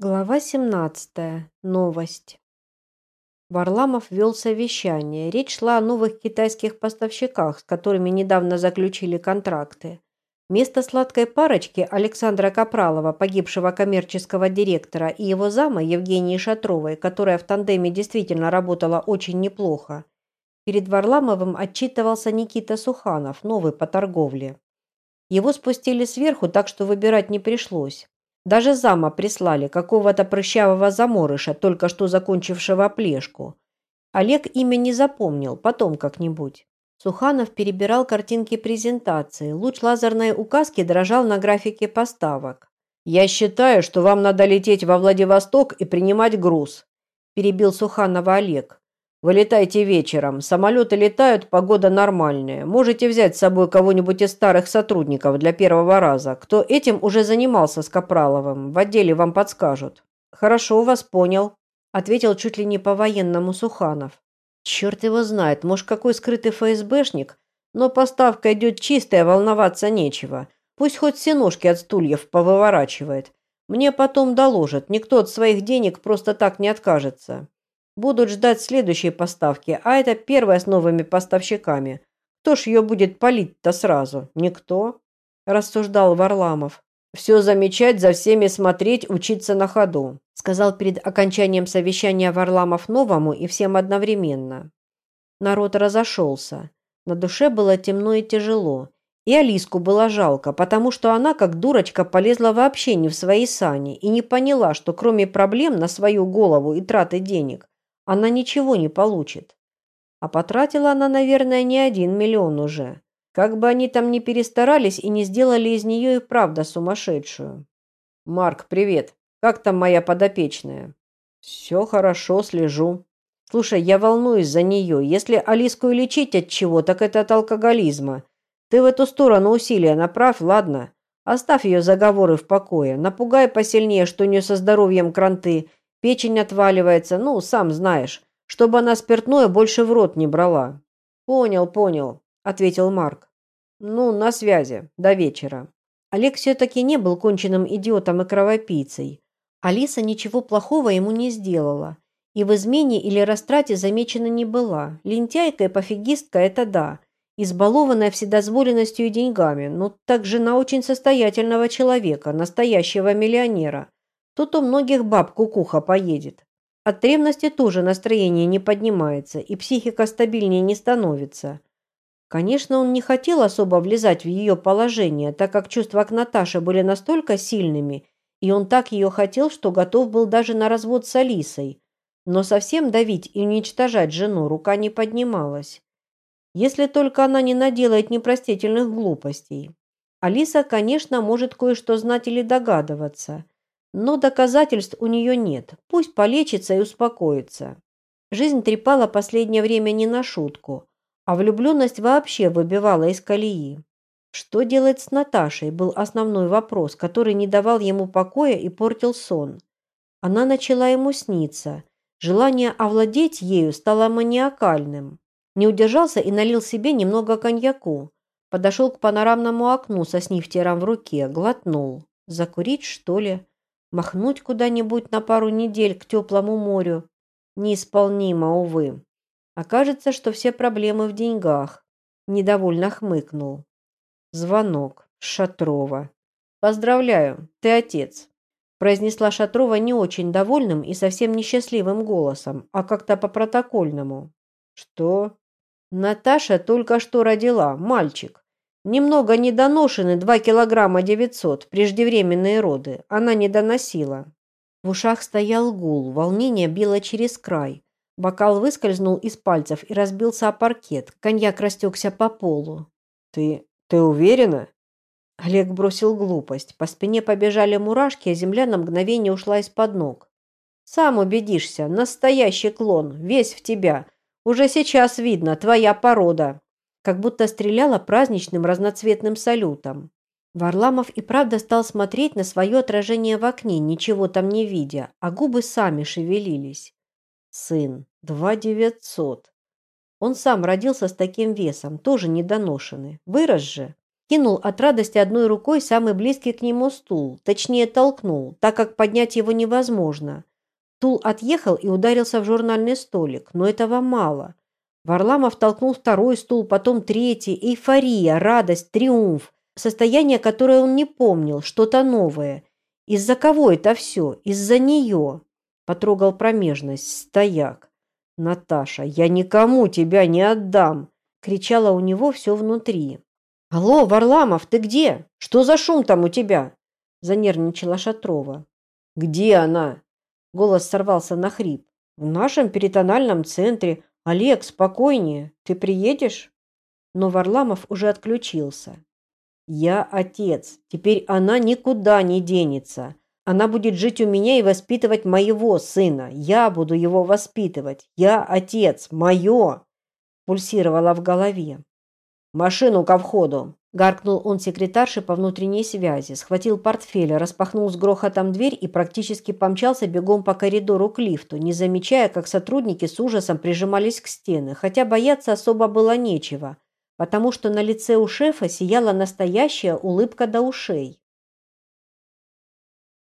Глава 17. Новость. Варламов вел совещание. Речь шла о новых китайских поставщиках, с которыми недавно заключили контракты. Вместо сладкой парочки Александра Капралова, погибшего коммерческого директора, и его зама Евгении Шатровой, которая в тандеме действительно работала очень неплохо, перед Варламовым отчитывался Никита Суханов, новый по торговле. Его спустили сверху, так что выбирать не пришлось. Даже зама прислали, какого-то прыщавого заморыша, только что закончившего плешку. Олег имя не запомнил, потом как-нибудь. Суханов перебирал картинки презентации. Луч лазерной указки дрожал на графике поставок. «Я считаю, что вам надо лететь во Владивосток и принимать груз», – перебил Суханова Олег. Вылетайте вечером. Самолеты летают, погода нормальная. Можете взять с собой кого-нибудь из старых сотрудников для первого раза. Кто этим уже занимался с Капраловым, в отделе вам подскажут. Хорошо, вас понял, ответил чуть ли не по-военному Суханов. Черт его знает, может, какой скрытый ФСБшник, но поставка идет чистая, волноваться нечего. Пусть хоть все ножки от стульев повыворачивает. Мне потом доложат, никто от своих денег просто так не откажется. Будут ждать следующей поставки, а это первая с новыми поставщиками. Кто ж ее будет палить-то сразу? Никто, рассуждал Варламов. Все замечать, за всеми смотреть, учиться на ходу, сказал перед окончанием совещания Варламов новому и всем одновременно. Народ разошелся. На душе было темно и тяжело. И Алиску было жалко, потому что она, как дурочка, полезла вообще не в свои сани и не поняла, что кроме проблем на свою голову и траты денег, она ничего не получит. А потратила она, наверное, не один миллион уже. Как бы они там ни перестарались и не сделали из нее и правда сумасшедшую. «Марк, привет. Как там моя подопечная?» «Все хорошо, слежу. Слушай, я волнуюсь за нее. Если Алиску лечить от чего, так это от алкоголизма. Ты в эту сторону усилия направь, ладно? Оставь ее заговоры в покое. Напугай посильнее, что у нее со здоровьем кранты, Печень отваливается, ну, сам знаешь, чтобы она спиртное больше в рот не брала. Понял, понял, ответил Марк. Ну, на связи. До вечера. Олег все-таки не был конченным идиотом и кровопийцей. Алиса ничего плохого ему не сделала. И в измене или растрате замечена не была. Лентяйка и пофигистка – это да. Избалованная вседозволенностью и деньгами, но так жена очень состоятельного человека, настоящего миллионера. Тут у многих баб кукуха поедет. От ревности тоже настроение не поднимается, и психика стабильнее не становится. Конечно, он не хотел особо влезать в ее положение, так как чувства к Наташе были настолько сильными, и он так ее хотел, что готов был даже на развод с Алисой. Но совсем давить и уничтожать жену рука не поднималась. Если только она не наделает непростительных глупостей. Алиса, конечно, может кое-что знать или догадываться – но доказательств у нее нет. Пусть полечится и успокоится. Жизнь трепала последнее время не на шутку, а влюбленность вообще выбивала из колеи. Что делать с Наташей, был основной вопрос, который не давал ему покоя и портил сон. Она начала ему сниться. Желание овладеть ею стало маниакальным. Не удержался и налил себе немного коньяку. Подошел к панорамному окну со снифтером в руке, глотнул. Закурить, что ли? Махнуть куда-нибудь на пару недель к теплому морю неисполнимо, увы. Окажется, что все проблемы в деньгах. Недовольно хмыкнул. Звонок. Шатрова. «Поздравляю, ты отец», – произнесла Шатрова не очень довольным и совсем несчастливым голосом, а как-то по-протокольному. «Что?» «Наташа только что родила, мальчик. Немного недоношены, 2 килограмма 900, преждевременные роды. Она не доносила. В ушах стоял гул, волнение било через край. Бокал выскользнул из пальцев и разбился о паркет. Коньяк растекся по полу. «Ты... ты уверена?» Олег бросил глупость. По спине побежали мурашки, а земля на мгновение ушла из-под ног. «Сам убедишься. Настоящий клон. Весь в тебя. Уже сейчас видно. Твоя порода как будто стреляла праздничным разноцветным салютом. Варламов и правда стал смотреть на свое отражение в окне, ничего там не видя, а губы сами шевелились. Сын, два девятьсот. Он сам родился с таким весом, тоже недоношенный. Вырос же. Кем откинул от радости одной рукой самый близкий к нему стул, точнее толкнул, так как поднять его невозможно. Стул отъехал и ударился в журнальный столик, но этого мало. Варламов толкнул второй стул, потом третий. Эйфория, радость, триумф. Состояние, которое он не помнил, что-то новое. Из-за кого это все? Из-за нее. Потрогал промежность, стояк. «Наташа, я никому тебя не отдам!» кричала у него все внутри. «Алло, Варламов, ты где? Что за шум там у тебя?» занервничала Шатрова. «Где она?» Голос сорвался на хрип. «В нашем перитональном центре. Олег, спокойнее. Ты приедешь?» Но Варламов уже отключился. «Я отец. Теперь она никуда не денется. Она будет жить у меня и воспитывать моего сына. Я буду его воспитывать. Я отец. Мое!» Пульсировала в голове. «Машину ко входу!» Гаркнул он секретарше по внутренней связи, схватил портфель, распахнул с грохотом дверь и практически помчался бегом по коридору к лифту, не замечая, как сотрудники с ужасом прижимались к стены, хотя бояться особо было нечего, потому что на лице у шефа сияла настоящая улыбка до ушей.